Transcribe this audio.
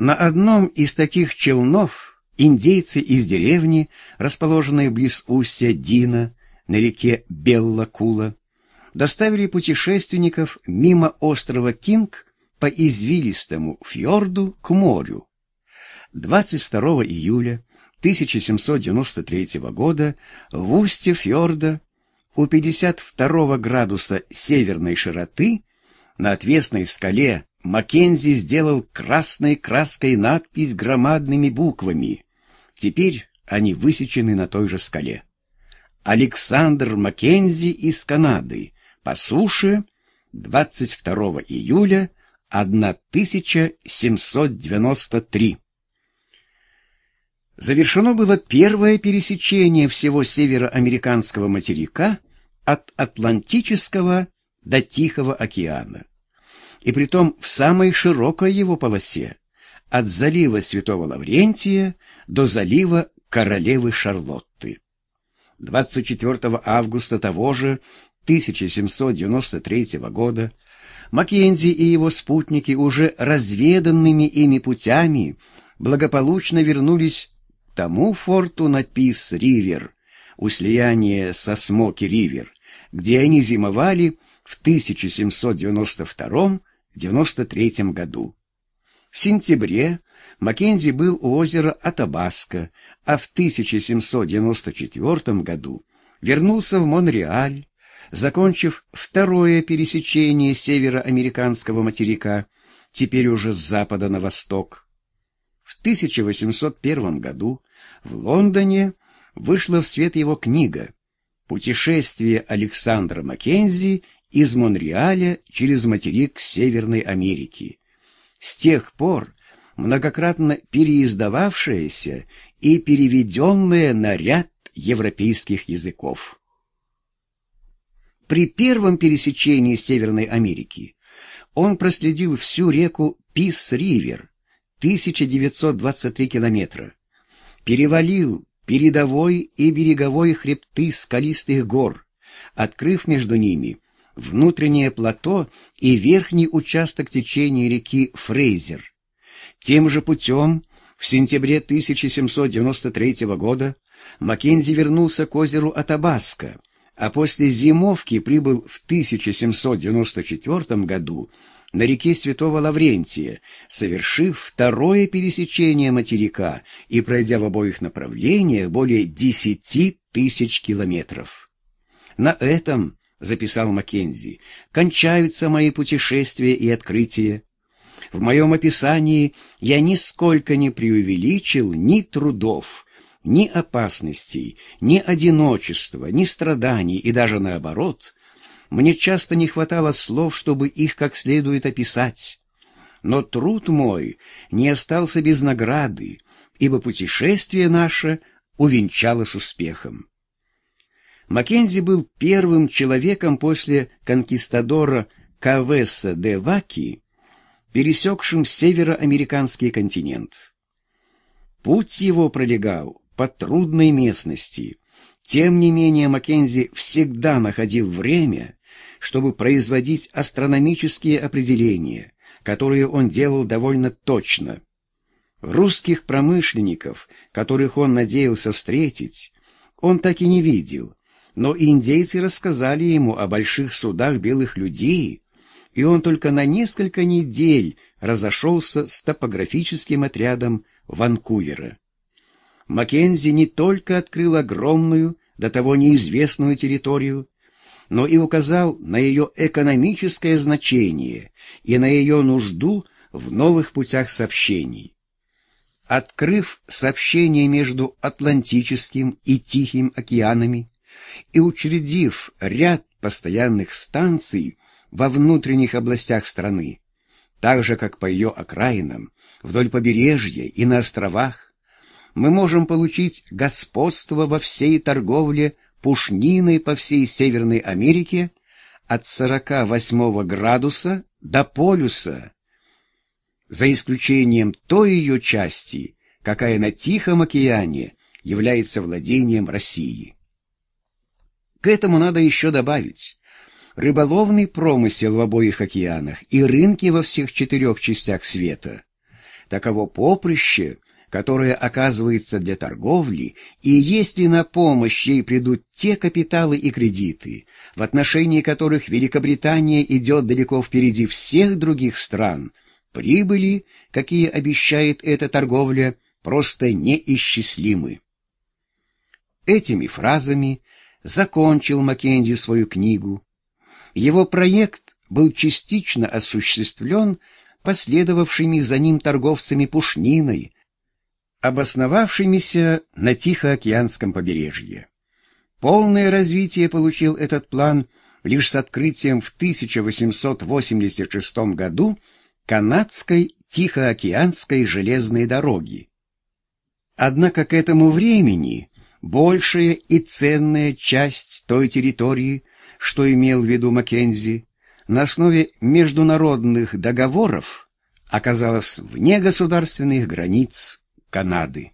На одном из таких челнов индейцы из деревни, расположенной близ устья Дина, на реке Белла-Кула, доставили путешественников мимо острова Кинг по извилистому фьорду к морю. 22 июля 1793 года в устье фьорда у 52 градуса северной широты на отвесной скале Маккензи сделал красной краской надпись громадными буквами. Теперь они высечены на той же скале. Александр Маккензи из Канады по суше 22 июля 1793. Завершено было первое пересечение всего североамериканского материка от Атлантического до Тихого океана и притом в самой широкой его полосе, от залива Святого Лаврентия до залива Королевы Шарлотты. 24 августа того же 1793 года Маккензи и его спутники уже разведанными ими путями благополучно вернулись к тому форту на Пис-Ривер, у слияния со Смоки-Ривер, где они зимовали в 1792 1993 году. В сентябре Маккензи был у озера Атабаска, а в 1794 году вернулся в Монреаль, закончив второе пересечение североамериканского материка, теперь уже с запада на восток. В 1801 году в Лондоне вышла в свет его книга «Путешествие Александра Маккензи из Монреаля через материк Северной Америки. С тех пор многократно переиздававшаяся и переведенная на ряд европейских языков. При первом пересечении Северной Америки он проследил всю реку Пис-Ривер, 1923 километра, перевалил передовой и береговой хребты скалистых гор, открыв между ними внутреннее плато и верхний участок течения реки Фрейзер. Тем же путем в сентябре 1793 года Маккензи вернулся к озеру Атабаска, а после зимовки прибыл в 1794 году на реке Святого Лаврентия, совершив второе пересечение материка и пройдя в обоих направлениях более 10 тысяч километров. На этом записал Маккензи, кончаются мои путешествия и открытия. В моем описании я нисколько не преувеличил ни трудов, ни опасностей, ни одиночества, ни страданий, и даже наоборот. Мне часто не хватало слов, чтобы их как следует описать. Но труд мой не остался без награды, ибо путешествие наше увенчалось успехом. Маккензи был первым человеком после конкистадора Кавеса де Ваки, пересекшим североамериканский континент. Путь его пролегал по трудной местности. Тем не менее Маккензи всегда находил время, чтобы производить астрономические определения, которые он делал довольно точно. Русских промышленников, которых он надеялся встретить, он так и не видел, но индейцы рассказали ему о больших судах белых людей, и он только на несколько недель разошелся с топографическим отрядом Ванкувера. Маккензи не только открыл огромную, до того неизвестную территорию, но и указал на ее экономическое значение и на ее нужду в новых путях сообщений. Открыв сообщение между Атлантическим и Тихим океанами, и учредив ряд постоянных станций во внутренних областях страны, так же, как по ее окраинам, вдоль побережья и на островах, мы можем получить господство во всей торговле пушниной по всей Северной Америке от 48 градуса до полюса, за исключением той ее части, какая на Тихом океане является владением России. К этому надо еще добавить рыболовный промысел в обоих океанах и рынки во всех четырех частях света. таково поприще, которое оказывается для торговли, и если на помощь ей придут те капиталы и кредиты, в отношении которых Великобритания идет далеко впереди всех других стран, прибыли, какие обещает эта торговля, просто неисчислимы. Этими фразами закончил Маккензи свою книгу. Его проект был частично осуществлен последовавшими за ним торговцами пушниной, обосновавшимися на Тихоокеанском побережье. Полное развитие получил этот план лишь с открытием в 1886 году канадской Тихоокеанской железной дороги. Однако к этому времени большая и ценная часть той территории, что имел в виду Маккензи, на основе международных договоров оказалась вне государственных границ Канады.